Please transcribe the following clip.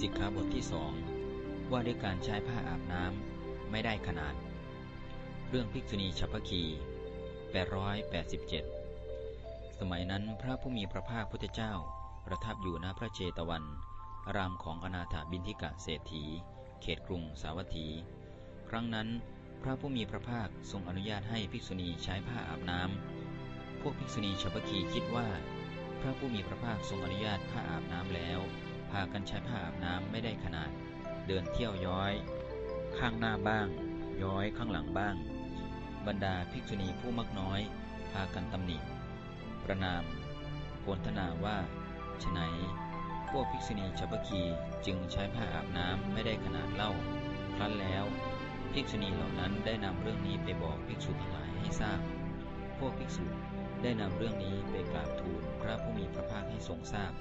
สิกขาบทที่สองว่าด้วยการใช้ผ้าอาบน้ำไม่ได้ขนาด เรื่องภิกษุณีฉัพพคี887 สมัยนั้นพระผู้มีพระภาคพุทธเจ้า ประทับอยู่ณพระเจตวัน รามของอนาถาบินทิกะเศรษฐี เขตกรุงสาวัตถี ครั้งนั้นพระผู้มีพระภาคทรงอนุญาตให้ภิกษุณีใช้ผ้าอาบน้ำ พวกภิกษุณีฉัพพคีคิดว่า พระผู้มีพระภาคทรงอนุญาตผ้าอาบน้ำแล้ว พากันใช้ผ้าอาบน้ำไม่ได้ขนาด เดินเที่ยวย้อย ข้างหน้าบ้าง ย้อยข้างหลังบ้าง บรรดาภิกษุณีผู้มักน้อย พากันตำหนิ ประนามโพลธนาว่าฉไนพวกภิกษุณีชาวพคีจึงใช้ผ้าอาบน้ำไม่ได้ขนาดเล่า ครั้นแล้วภิกษุณีเหล่านั้นได้นำเรื่องนี้ไปบอกภิกษุทั้งหลายให้ทราบ พวกภิกษุได้นำเรื่องนี้ไปกราบทูลพระผู้มีพระภาคให้ทรงทราบ